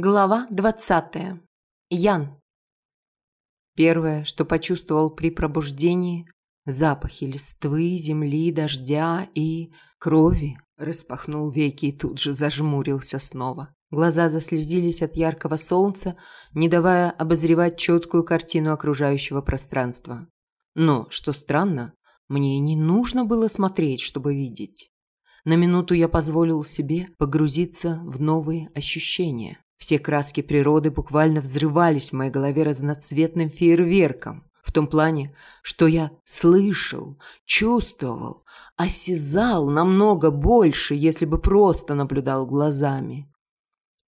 Глава двадцатая. Ян. Первое, что почувствовал при пробуждении – запахи листвы, земли, дождя и крови. Распахнул веки и тут же зажмурился снова. Глаза заслезились от яркого солнца, не давая обозревать четкую картину окружающего пространства. Но, что странно, мне не нужно было смотреть, чтобы видеть. На минуту я позволил себе погрузиться в новые ощущения. Все краски природы буквально взрывались в моей голове разноцветным фейерверком. В том плане, что я слышал, чувствовал, осязал намного больше, если бы просто наблюдал глазами.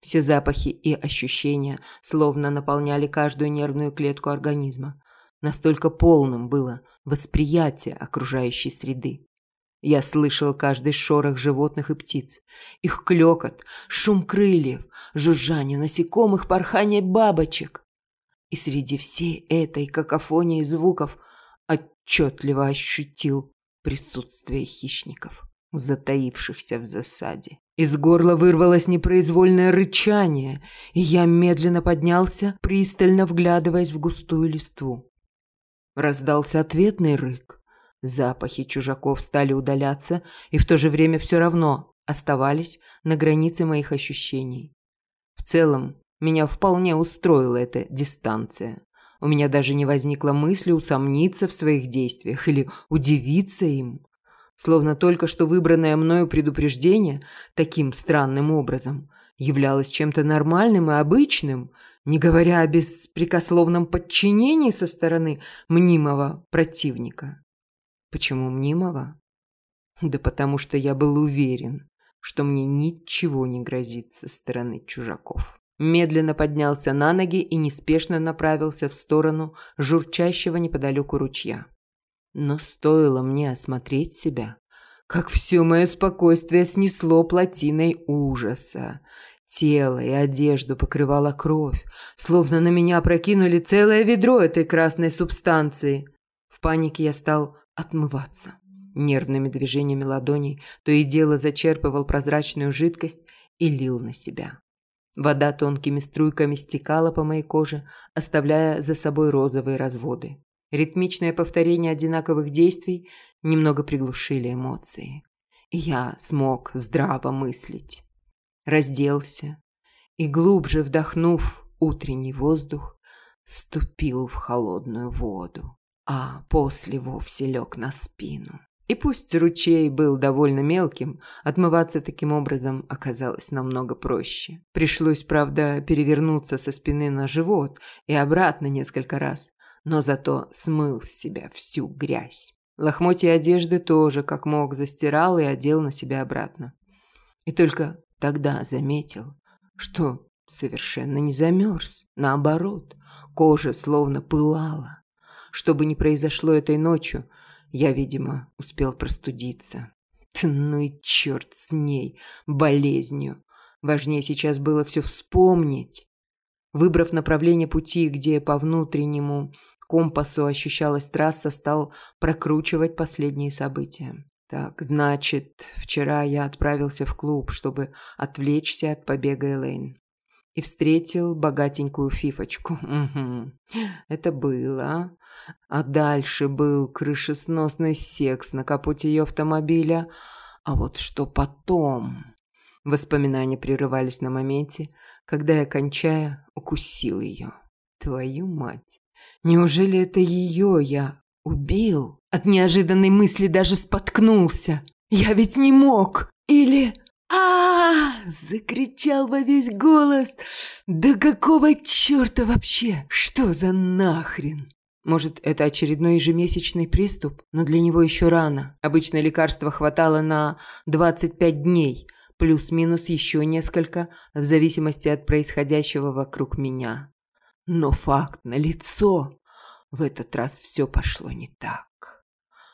Все запахи и ощущения словно наполняли каждую нервную клетку организма. Настолько полным было восприятие окружающей среды. Я слышал каждый шорох животных и птиц, их клёкот, шум крыльев, жужжание насекомых, порхание бабочек. И среди всей этой какофонии звуков отчетливо ощутил присутствие хищников, затаившихся в засаде. Из горла вырвалось непроизвольное рычание, и я медленно поднялся, пристально вглядываясь в густую листву. Раздался ответный рык. Запахи чужаков стали удаляться и в то же время все равно оставались на границе моих ощущений. В целом, меня вполне устроила эта дистанция. У меня даже не возникло мысли усомниться в своих действиях или удивиться им. Словно только что выбранное мною предупреждение таким странным образом являлось чем-то нормальным и обычным, не говоря о беспрекословном подчинении со стороны мнимого противника. Почему мнимого? Да потому что я был уверен, что мне ничего не грозит со стороны чужаков. Медленно поднялся на ноги и неспешно направился в сторону журчащего неподалеку ручья. Но стоило мне осмотреть себя, как все мое спокойствие снесло плотиной ужаса. Тело и одежду покрывала кровь, словно на меня прокинули целое ведро этой красной субстанции. В панике я стал отмываться. Нервными движениями ладоней то и дело зачерпывал прозрачную жидкость и лил на себя. Вода тонкими струйками стекала по моей коже, оставляя за собой розовые разводы. Ритмичное повторение одинаковых действий немного приглушили эмоции. Я смог здраво мыслить. Разделся и, глубже вдохнув утренний воздух, ступил в холодную воду а после вовсе лег на спину. И пусть ручей был довольно мелким, отмываться таким образом оказалось намного проще. Пришлось, правда, перевернуться со спины на живот и обратно несколько раз, но зато смыл с себя всю грязь. Лохмотья одежды тоже, как мог, застирал и одел на себя обратно. И только тогда заметил, что совершенно не замерз. Наоборот, кожа словно пылала. Что бы ни произошло этой ночью, я, видимо, успел простудиться. Ну и черт с ней, болезнью. Важнее сейчас было все вспомнить. Выбрав направление пути, где по внутреннему компасу ощущалась трасса, стал прокручивать последние события. Так, значит, вчера я отправился в клуб, чтобы отвлечься от побега Элейн и встретил богатенькую фифочку. Это было. А дальше был крышесносный секс на капоте ее автомобиля. А вот что потом? Воспоминания прерывались на моменте, когда я, кончая, укусил ее. Твою мать! Неужели это ее я убил? От неожиданной мысли даже споткнулся. Я ведь не мог! Или а, закричал во весь голос. Да какого черта вообще? Что за нахрен? Может, это очередной ежемесячный приступ, но для него еще рано. Обычно лекарства хватало на 25 дней, плюс-минус еще несколько, в зависимости от происходящего вокруг меня. Но факт налицо. В этот раз все пошло не так.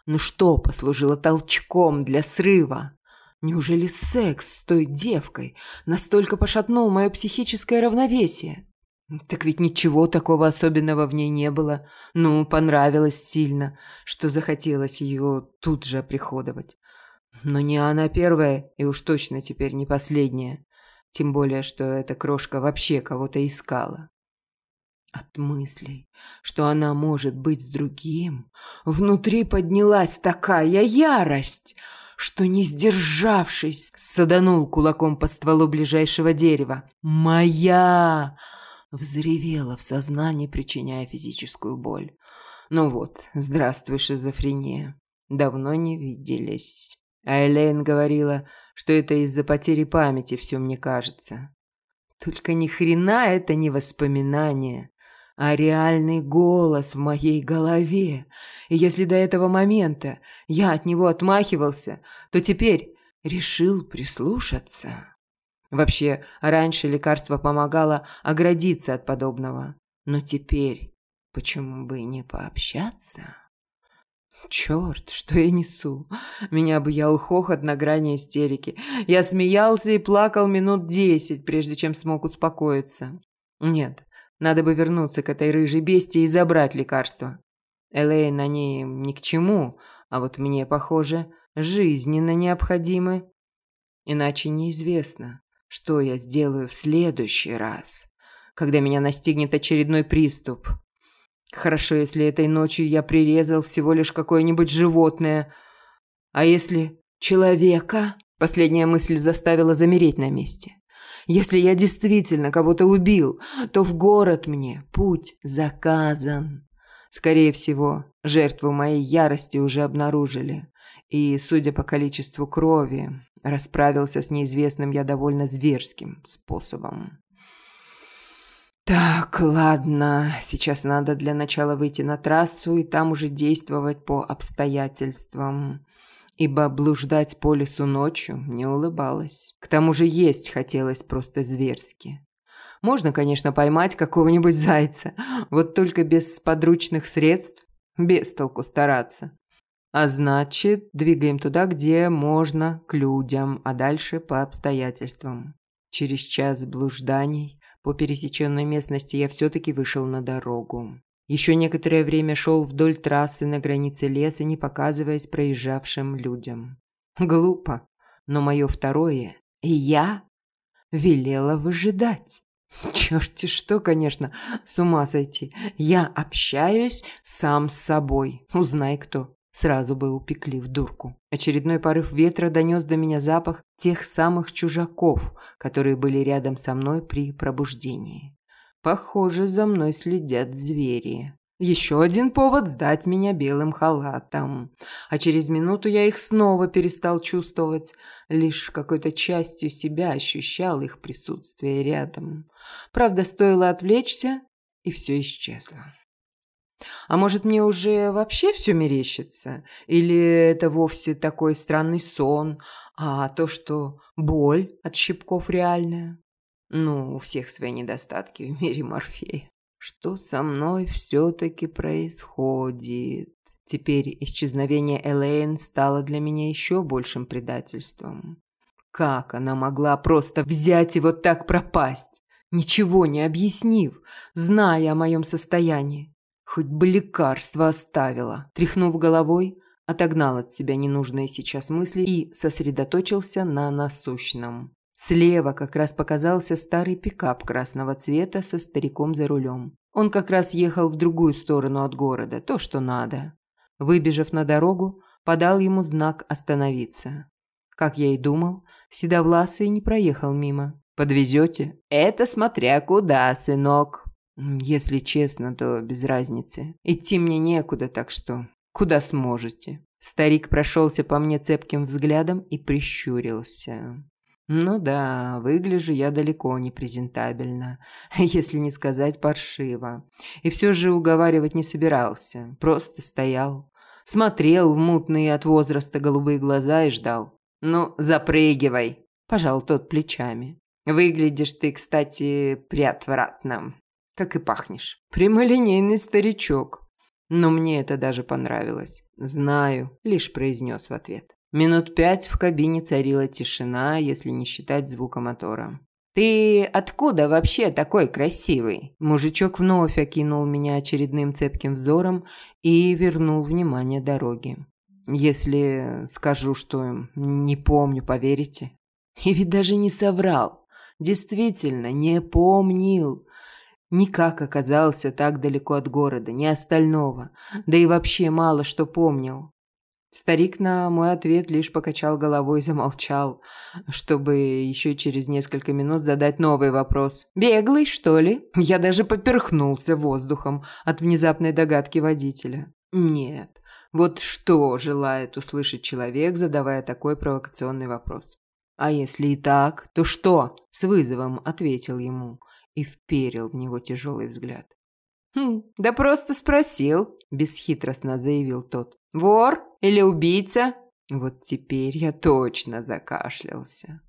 Ну что послужило толчком для срыва? Неужели секс с той девкой настолько пошатнул мое психическое равновесие? Так ведь ничего такого особенного в ней не было. Ну, понравилось сильно, что захотелось ее тут же оприходовать. Но не она первая, и уж точно теперь не последняя. Тем более, что эта крошка вообще кого-то искала. От мыслей, что она может быть с другим, внутри поднялась такая ярость, что, не сдержавшись, саданул кулаком по стволу ближайшего дерева. «Моя!» Взревела в сознании, причиняя физическую боль. «Ну вот, здравствуй, шизофрения. Давно не виделись». А Элейн говорила, что это из-за потери памяти все мне кажется. Только ни хрена это не воспоминание, а реальный голос в моей голове. И если до этого момента я от него отмахивался, то теперь решил прислушаться. Вообще, раньше лекарство помогало оградиться от подобного. Но теперь почему бы и не пообщаться? Черт, что я несу? Меня обуял хохот на грани истерики. Я смеялся и плакал минут десять, прежде чем смог успокоиться. Нет, надо бы вернуться к этой рыжей бестии и забрать лекарство. Элейн ней ни к чему, а вот мне, похоже, жизненно необходимы. Иначе неизвестно, что я сделаю в следующий раз, когда меня настигнет очередной приступ. Хорошо, если этой ночью я прирезал всего лишь какое-нибудь животное. А если человека? Последняя мысль заставила замереть на месте. Если я действительно кого-то убил, то в город мне путь заказан. Скорее всего, жертву моей ярости уже обнаружили. И, судя по количеству крови, расправился с неизвестным я довольно зверским способом. Так, ладно, сейчас надо для начала выйти на трассу и там уже действовать по обстоятельствам ибо блуждать по лесу ночью не улыбалась. К тому же есть хотелось просто зверски. Можно, конечно, поймать какого-нибудь зайца, вот только без подручных средств, без толку стараться. А значит, двигаем туда, где можно, к людям, а дальше по обстоятельствам. Через час блужданий по пересеченной местности я все-таки вышел на дорогу. Еще некоторое время шел вдоль трассы на границе леса, не показываясь проезжавшим людям. Глупо, но мое второе и я велела выжидать. Черти что, конечно, с ума сойти. Я общаюсь сам с собой. Узнай кто. Сразу бы упекли в дурку. Очередной порыв ветра донес до меня запах тех самых чужаков, которые были рядом со мной при пробуждении. Похоже, за мной следят звери. Еще один повод сдать меня белым халатом. А через минуту я их снова перестал чувствовать. Лишь какой-то частью себя ощущал их присутствие рядом. Правда, стоило отвлечься, и все исчезло. А может, мне уже вообще все мерещится? Или это вовсе такой странный сон, а то, что боль от щипков реальная? Ну, у всех свои недостатки в мире Морфея. Что со мной все-таки происходит? Теперь исчезновение Элейн стало для меня еще большим предательством. Как она могла просто взять и вот так пропасть, ничего не объяснив, зная о моем состоянии? Хоть бы лекарство оставила. Тряхнув головой, отогнал от себя ненужные сейчас мысли и сосредоточился на насущном. Слева как раз показался старый пикап красного цвета со стариком за рулем. Он как раз ехал в другую сторону от города, то, что надо. Выбежав на дорогу, подал ему знак остановиться. Как я и думал, седовласый не проехал мимо. «Подвезете?» «Это смотря куда, сынок». «Если честно, то без разницы. Идти мне некуда, так что куда сможете». Старик прошелся по мне цепким взглядом и прищурился. Ну да, выгляжу я далеко не презентабельно, если не сказать паршиво. И все же уговаривать не собирался, просто стоял. Смотрел в мутные от возраста голубые глаза и ждал. «Ну, запрыгивай!» – пожал тот плечами. «Выглядишь ты, кстати, приотвратно, как и пахнешь. Прямолинейный старичок». Но мне это даже понравилось. «Знаю», – лишь произнес в ответ. Минут пять в кабине царила тишина, если не считать звука мотора. «Ты откуда вообще такой красивый?» Мужичок вновь окинул меня очередным цепким взором и вернул внимание дороги. «Если скажу, что не помню, поверите?» И ведь даже не соврал. Действительно, не помнил. Никак оказался так далеко от города, ни остального, да и вообще мало что помнил. Старик на мой ответ лишь покачал головой и замолчал, чтобы еще через несколько минут задать новый вопрос. «Беглый, что ли?» Я даже поперхнулся воздухом от внезапной догадки водителя. «Нет, вот что желает услышать человек, задавая такой провокационный вопрос?» «А если и так, то что?» – с вызовом ответил ему и вперил в него тяжелый взгляд. «Хм, да просто спросил», – бесхитростно заявил тот. «Вор или убийца?» Вот теперь я точно закашлялся.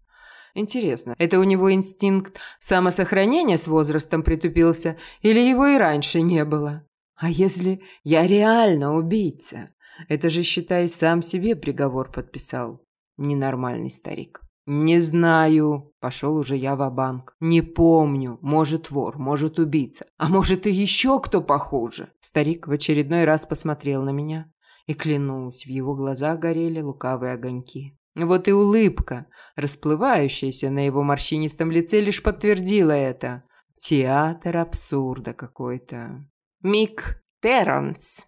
Интересно, это у него инстинкт самосохранения с возрастом притупился или его и раньше не было? А если я реально убийца? Это же, считай, сам себе приговор подписал. Ненормальный старик. «Не знаю», – пошел уже я в банк «Не помню. Может, вор, может, убийца. А может, и еще кто похуже». Старик в очередной раз посмотрел на меня. И клянусь, в его глазах горели лукавые огоньки. Вот и улыбка, расплывающаяся на его морщинистом лице, лишь подтвердила это. Театр абсурда какой-то. «Мик Терренс».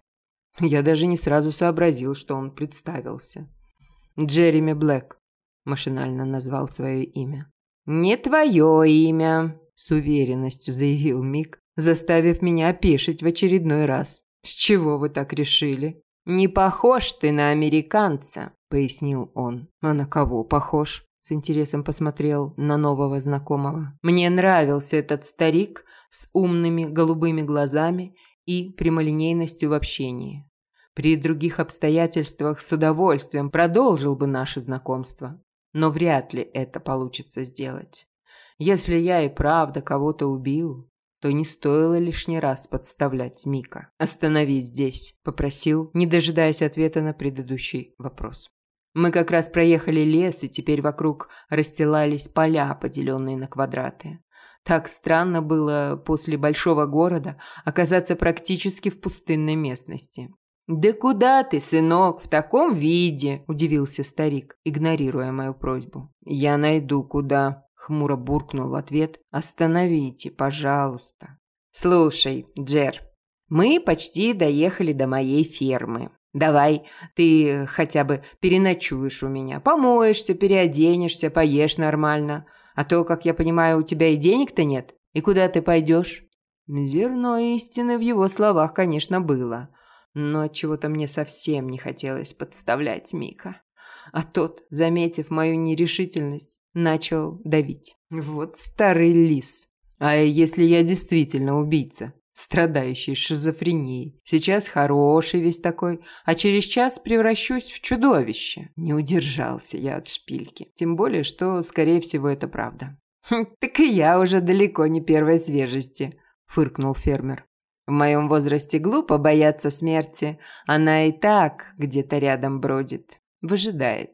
Я даже не сразу сообразил, что он представился. Джереми Блэк машинально назвал свое имя. «Не твое имя», – с уверенностью заявил Мик, заставив меня опешить в очередной раз. «С чего вы так решили?» «Не похож ты на американца», – пояснил он. «А на кого похож?» С интересом посмотрел на нового знакомого. Мне нравился этот старик с умными голубыми глазами и прямолинейностью в общении. При других обстоятельствах с удовольствием продолжил бы наше знакомство но вряд ли это получится сделать. Если я и правда кого-то убил, то не стоило лишний раз подставлять Мика. «Остановись здесь», – попросил, не дожидаясь ответа на предыдущий вопрос. Мы как раз проехали лес, и теперь вокруг расстилались поля, поделенные на квадраты. Так странно было после большого города оказаться практически в пустынной местности. «Да куда ты, сынок, в таком виде?» – удивился старик, игнорируя мою просьбу. «Я найду куда», – хмуро буркнул в ответ. «Остановите, пожалуйста». «Слушай, Джер, мы почти доехали до моей фермы. Давай, ты хотя бы переночуешь у меня, помоешься, переоденешься, поешь нормально. А то, как я понимаю, у тебя и денег-то нет. И куда ты пойдешь?» Зерно истины в его словах, конечно, было – но чего-то мне совсем не хотелось подставлять Мика. А тот, заметив мою нерешительность, начал давить. Вот старый лис. А если я действительно убийца, страдающий шизофренией, сейчас хороший весь такой, а через час превращусь в чудовище. Не удержался я от шпильки. Тем более, что, скорее всего, это правда. «Хм, «Так и я уже далеко не первой свежести», – фыркнул фермер. В моем возрасте глупо бояться смерти. Она и так где-то рядом бродит. Выжидает.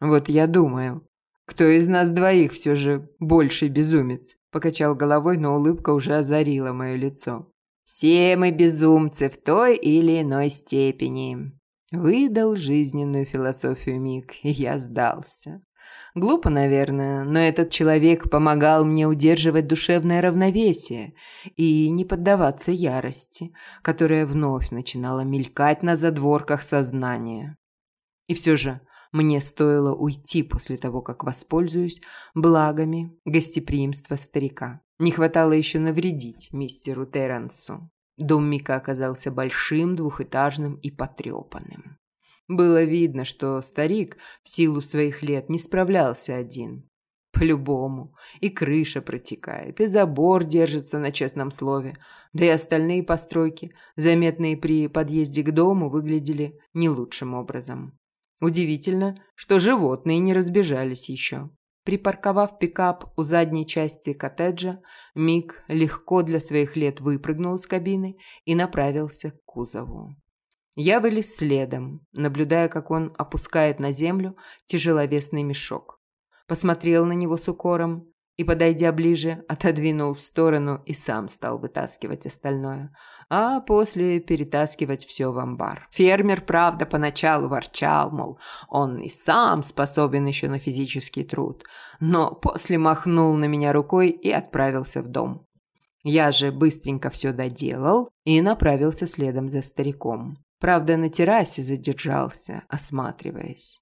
Вот я думаю. Кто из нас двоих все же больший безумец? Покачал головой, но улыбка уже озарила мое лицо. Все мы безумцы в той или иной степени. Выдал жизненную философию Мик, и я сдался. Глупо, наверное, но этот человек помогал мне удерживать душевное равновесие и не поддаваться ярости, которая вновь начинала мелькать на задворках сознания. И все же мне стоило уйти после того, как воспользуюсь благами гостеприимства старика. Не хватало еще навредить мистеру Терренсу. Дом Мика оказался большим, двухэтажным и потрепанным. Было видно, что старик в силу своих лет не справлялся один. По-любому. И крыша протекает, и забор держится на честном слове. Да и остальные постройки, заметные при подъезде к дому, выглядели не лучшим образом. Удивительно, что животные не разбежались еще. Припарковав пикап у задней части коттеджа, Мик легко для своих лет выпрыгнул из кабины и направился к кузову. Я вылез следом, наблюдая, как он опускает на землю тяжеловесный мешок. Посмотрел на него с укором и подойдя ближе, отодвинул в сторону и сам стал вытаскивать остальное, а после перетаскивать все в амбар. Фермер, правда, поначалу ворчал, мол, он и сам способен еще на физический труд, но после махнул на меня рукой и отправился в дом. Я же быстренько все доделал и направился следом за стариком. Правда, на террасе задержался, осматриваясь.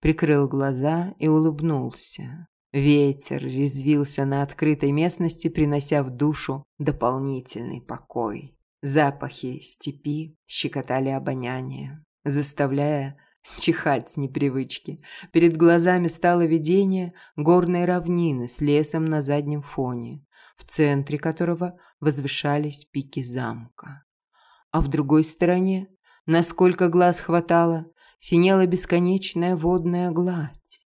Прикрыл глаза и улыбнулся. Ветер резвился на открытой местности, принося в душу дополнительный покой. Запахи степи щекотали обоняние, заставляя чихать с непривычки. Перед глазами стало видение горной равнины с лесом на заднем фоне в центре которого возвышались пики замка. А в другой стороне, насколько глаз хватало, синела бесконечная водная гладь.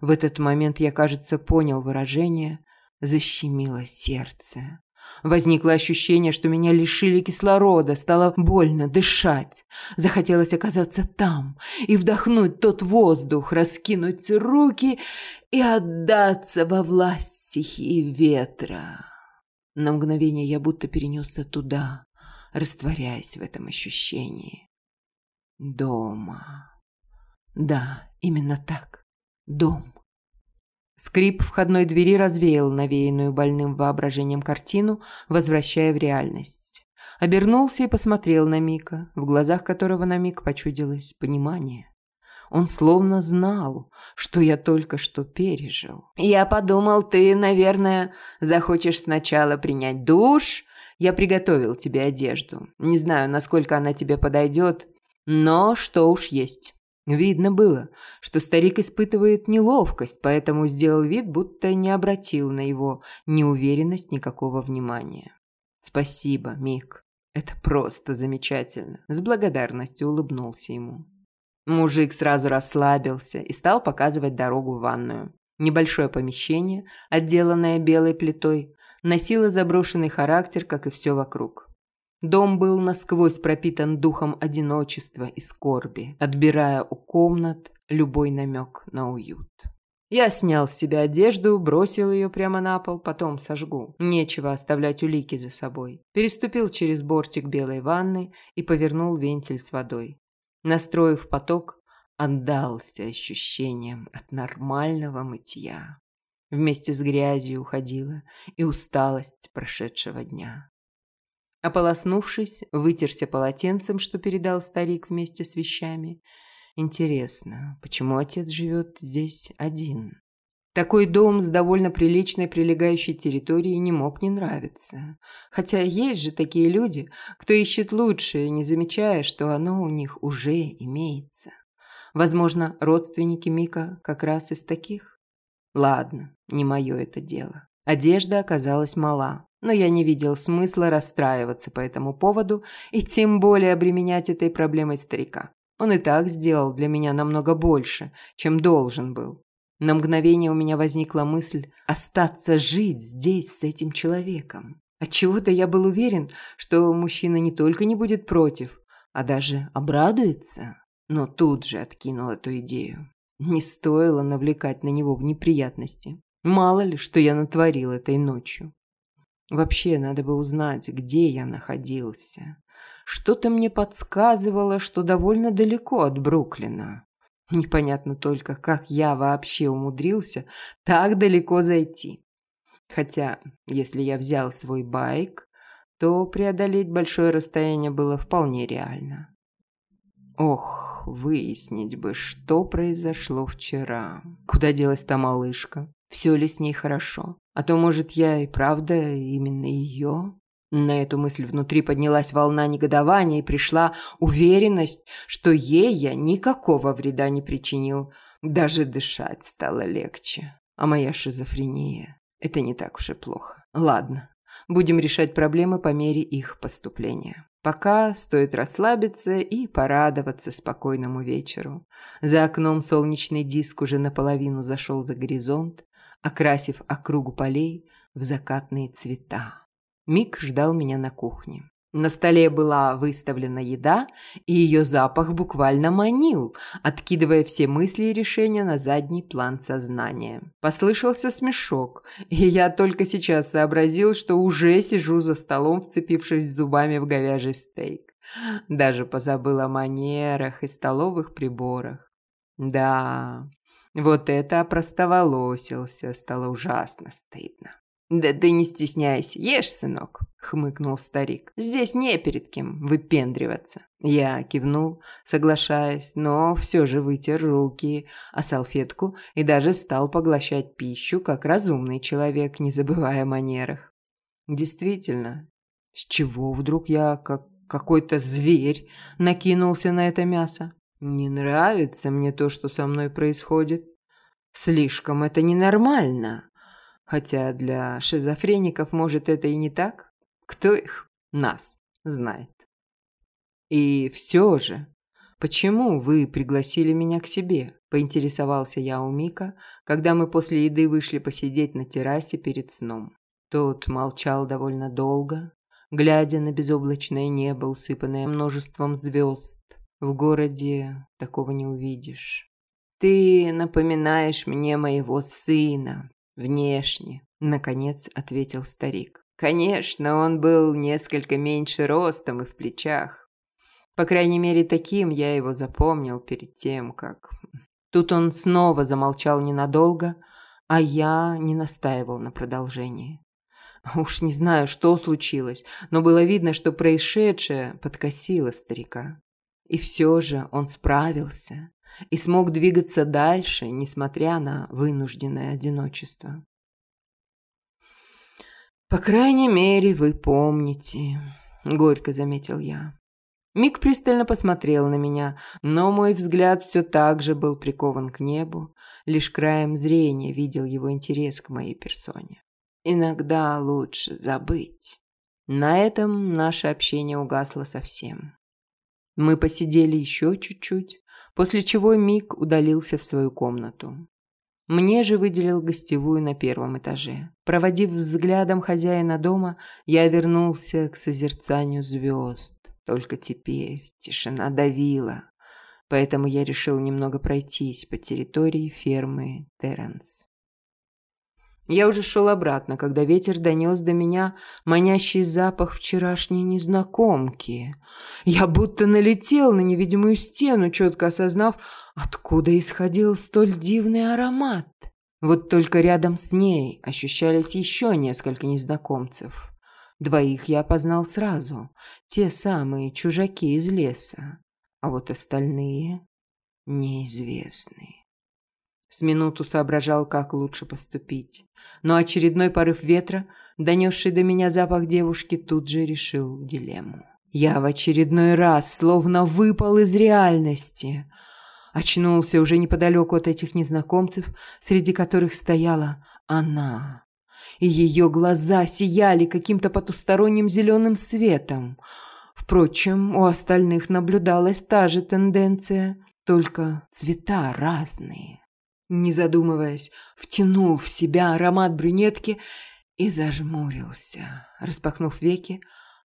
В этот момент я, кажется, понял выражение «защемило сердце». Возникло ощущение, что меня лишили кислорода, стало больно дышать. Захотелось оказаться там и вдохнуть тот воздух, раскинуть руки и отдаться во власть стихии ветра. На мгновение я будто перенесся туда, растворяясь в этом ощущении. Дома. Да, именно так. Дом. Скрип входной двери развеял навеянную больным воображением картину, возвращая в реальность. Обернулся и посмотрел на Мика, в глазах которого на миг почудилось понимание. Он словно знал, что я только что пережил. «Я подумал, ты, наверное, захочешь сначала принять душ. Я приготовил тебе одежду. Не знаю, насколько она тебе подойдет, но что уж есть». Видно было, что старик испытывает неловкость, поэтому сделал вид, будто не обратил на его неуверенность никакого внимания. «Спасибо, Мик. Это просто замечательно», – с благодарностью улыбнулся ему. Мужик сразу расслабился и стал показывать дорогу в ванную. Небольшое помещение, отделанное белой плитой, носило заброшенный характер, как и все вокруг. Дом был насквозь пропитан духом одиночества и скорби, отбирая у комнат любой намек на уют. Я снял с себя одежду, бросил ее прямо на пол, потом сожгу. Нечего оставлять улики за собой. Переступил через бортик белой ванны и повернул вентиль с водой. Настроив поток, отдался ощущениям от нормального мытья. Вместе с грязью уходила и усталость прошедшего дня. Ополоснувшись, вытерся полотенцем, что передал старик вместе с вещами. Интересно, почему отец живет здесь один? Такой дом с довольно приличной прилегающей территорией не мог не нравиться. Хотя есть же такие люди, кто ищет лучшее, не замечая, что оно у них уже имеется. Возможно, родственники Мика как раз из таких? Ладно, не мое это дело. Одежда оказалась мала но я не видел смысла расстраиваться по этому поводу и тем более обременять этой проблемой старика. Он и так сделал для меня намного больше, чем должен был. На мгновение у меня возникла мысль остаться жить здесь с этим человеком. Отчего-то я был уверен, что мужчина не только не будет против, а даже обрадуется. Но тут же откинул эту идею. Не стоило навлекать на него в неприятности. Мало ли, что я натворил этой ночью. Вообще, надо бы узнать, где я находился. Что-то мне подсказывало, что довольно далеко от Бруклина. Непонятно только, как я вообще умудрился так далеко зайти. Хотя, если я взял свой байк, то преодолеть большое расстояние было вполне реально. Ох, выяснить бы, что произошло вчера. Куда делась та малышка? Все ли с ней хорошо? А то, может, я и правда именно ее? На эту мысль внутри поднялась волна негодования и пришла уверенность, что ей я никакого вреда не причинил. Даже дышать стало легче. А моя шизофрения – это не так уж и плохо. Ладно, будем решать проблемы по мере их поступления. Пока стоит расслабиться и порадоваться спокойному вечеру. За окном солнечный диск уже наполовину зашел за горизонт, окрасив округу полей в закатные цвета. Мик ждал меня на кухне. На столе была выставлена еда, и ее запах буквально манил, откидывая все мысли и решения на задний план сознания. Послышался смешок, и я только сейчас сообразил, что уже сижу за столом, вцепившись зубами в говяжий стейк. Даже позабыл о манерах и столовых приборах. Да, вот это опростоволосился, стало ужасно стыдно. «Да ты не стесняйся, ешь, сынок», — хмыкнул старик. «Здесь не перед кем выпендриваться». Я кивнул, соглашаясь, но все же вытер руки о салфетку и даже стал поглощать пищу, как разумный человек, не забывая о манерах. Действительно, с чего вдруг я, как какой-то зверь, накинулся на это мясо? Не нравится мне то, что со мной происходит. Слишком это ненормально. Хотя для шизофреников, может, это и не так. Кто их, нас, знает. И все же, почему вы пригласили меня к себе? Поинтересовался я у Мика, когда мы после еды вышли посидеть на террасе перед сном. Тот молчал довольно долго, глядя на безоблачное небо, усыпанное множеством звезд. В городе такого не увидишь. «Ты напоминаешь мне моего сына», «Внешне», – наконец ответил старик. «Конечно, он был несколько меньше ростом и в плечах. По крайней мере, таким я его запомнил перед тем, как...» Тут он снова замолчал ненадолго, а я не настаивал на продолжении. Уж не знаю, что случилось, но было видно, что происшедшее подкосило старика. И все же он справился и смог двигаться дальше, несмотря на вынужденное одиночество. «По крайней мере, вы помните», — горько заметил я. Мик пристально посмотрел на меня, но мой взгляд все так же был прикован к небу, лишь краем зрения видел его интерес к моей персоне. «Иногда лучше забыть». На этом наше общение угасло совсем. Мы посидели еще чуть-чуть, после чего Мик удалился в свою комнату. Мне же выделил гостевую на первом этаже. Проводив взглядом хозяина дома, я вернулся к созерцанию звезд. Только теперь тишина давила, поэтому я решил немного пройтись по территории фермы Терренс. Я уже шел обратно, когда ветер донес до меня манящий запах вчерашней незнакомки. Я будто налетел на невидимую стену, четко осознав, откуда исходил столь дивный аромат. Вот только рядом с ней ощущались еще несколько незнакомцев. Двоих я опознал сразу, те самые чужаки из леса, а вот остальные неизвестные. С минуту соображал, как лучше поступить. Но очередной порыв ветра, донесший до меня запах девушки, тут же решил дилемму. Я в очередной раз словно выпал из реальности. Очнулся уже неподалеку от этих незнакомцев, среди которых стояла она. И ее глаза сияли каким-то потусторонним зеленым светом. Впрочем, у остальных наблюдалась та же тенденция, только цвета разные. Не задумываясь, втянул в себя аромат брюнетки и зажмурился. Распахнув веки,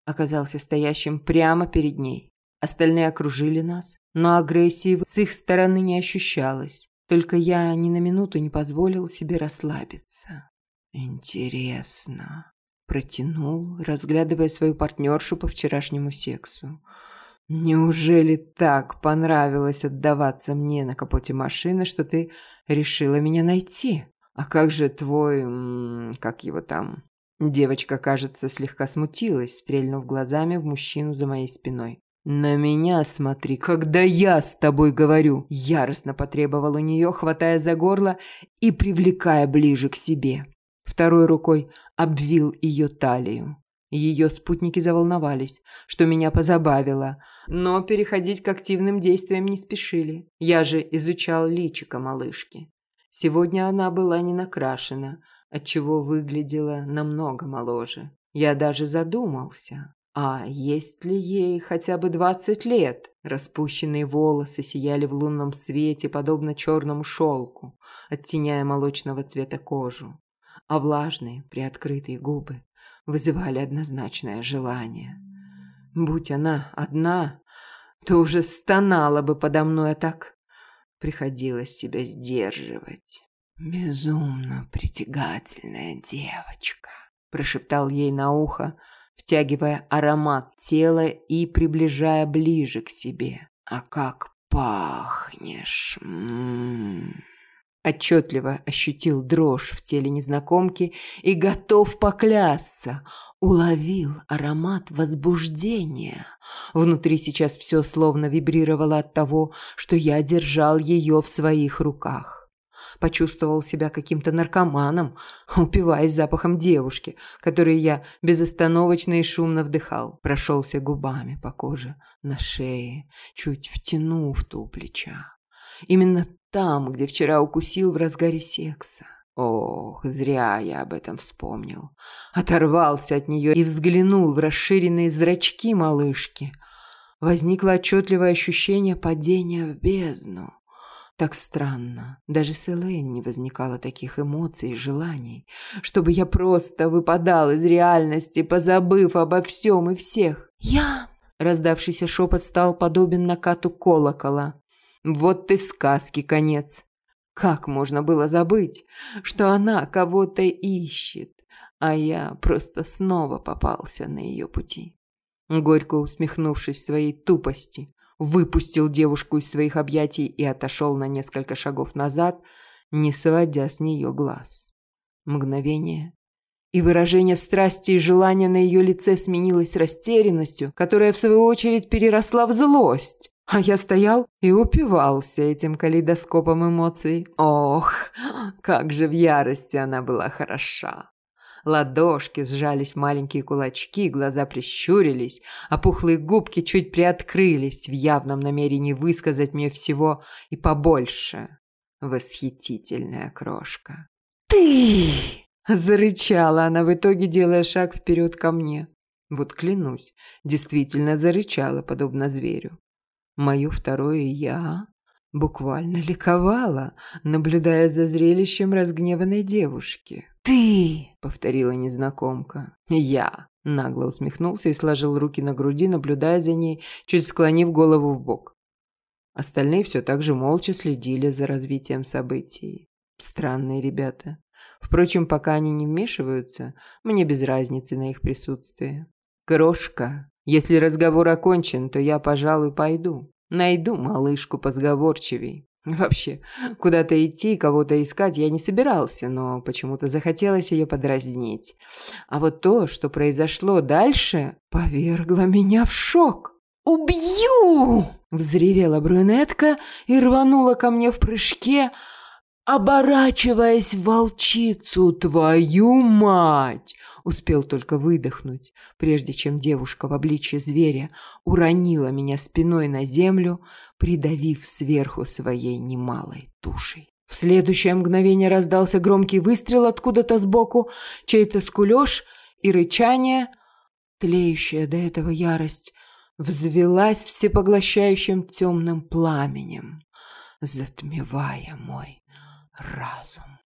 оказался стоящим прямо перед ней. Остальные окружили нас, но агрессии с их стороны не ощущалось. Только я ни на минуту не позволил себе расслабиться. «Интересно», – протянул, разглядывая свою партнершу по вчерашнему сексу. Неужели так понравилось отдаваться мне на капоте машины, что ты решила меня найти? А как же твой... как его там? Девочка, кажется, слегка смутилась, стрельнув глазами в мужчину за моей спиной. «На меня смотри, когда я с тобой говорю!» Яростно потребовал у нее, хватая за горло и привлекая ближе к себе. Второй рукой обвил ее талию. Ее спутники заволновались, что меня позабавило, но переходить к активным действиям не спешили. Я же изучал личико малышки. Сегодня она была не накрашена, отчего выглядела намного моложе. Я даже задумался, а есть ли ей хотя бы двадцать лет? Распущенные волосы сияли в лунном свете, подобно черному шелку, оттеняя молочного цвета кожу, а влажные, приоткрытые губы вызывали однозначное желание. Будь она одна, то уже стонала бы подо мной, а так приходилось себя сдерживать. «Безумно притягательная девочка», – прошептал ей на ухо, втягивая аромат тела и приближая ближе к себе. «А как пахнешь!» М -м -м. Отчетливо ощутил дрожь в теле незнакомки и готов поклясться. Уловил аромат возбуждения. Внутри сейчас все словно вибрировало от того, что я держал ее в своих руках. Почувствовал себя каким-то наркоманом, упиваясь запахом девушки, который я безостановочно и шумно вдыхал. Прошелся губами по коже, на шее, чуть втянув ту плеча. Именно там, где вчера укусил в разгаре секса. Ох, зря я об этом вспомнил. Оторвался от нее и взглянул в расширенные зрачки малышки. Возникло отчетливое ощущение падения в бездну. Так странно. Даже с Элэйн не возникало таких эмоций и желаний, чтобы я просто выпадал из реальности, позабыв обо всем и всех. «Ян!» Раздавшийся шепот стал подобен накату колокола. Вот ты сказки конец. Как можно было забыть, что она кого-то ищет, а я просто снова попался на ее пути? Горько усмехнувшись своей тупости, выпустил девушку из своих объятий и отошел на несколько шагов назад, не сводя с нее глаз. Мгновение, и выражение страсти и желания на ее лице сменилось растерянностью, которая в свою очередь переросла в злость. А я стоял и упивался этим калейдоскопом эмоций. Ох, как же в ярости она была хороша. Ладошки сжались в маленькие кулачки, глаза прищурились, а пухлые губки чуть приоткрылись в явном намерении высказать мне всего и побольше. Восхитительная крошка. «Ты!» – зарычала она в итоге, делая шаг вперед ко мне. Вот клянусь, действительно зарычала, подобно зверю. Мое второе «я» буквально ликовало, наблюдая за зрелищем разгневанной девушки. «Ты!» — повторила незнакомка. «Я!» — нагло усмехнулся и сложил руки на груди, наблюдая за ней, чуть склонив голову в бок. Остальные все так же молча следили за развитием событий. Странные ребята. Впрочем, пока они не вмешиваются, мне без разницы на их присутствие. «Крошка, если разговор окончен, то я, пожалуй, пойду. Найду малышку позговорчивей. Вообще, куда-то идти, кого-то искать я не собирался, но почему-то захотелось ее подразнить. А вот то, что произошло дальше, повергло меня в шок. «Убью!» – взревела брюнетка и рванула ко мне в прыжке, оборачиваясь волчицу. «Твою мать!» Успел только выдохнуть, прежде чем девушка в обличье зверя уронила меня спиной на землю, придавив сверху своей немалой тушей. В следующее мгновение раздался громкий выстрел откуда-то сбоку, чей-то скулёж и рычание. Тлеющая до этого ярость взвелась всепоглощающим темным пламенем, затмевая мой разум.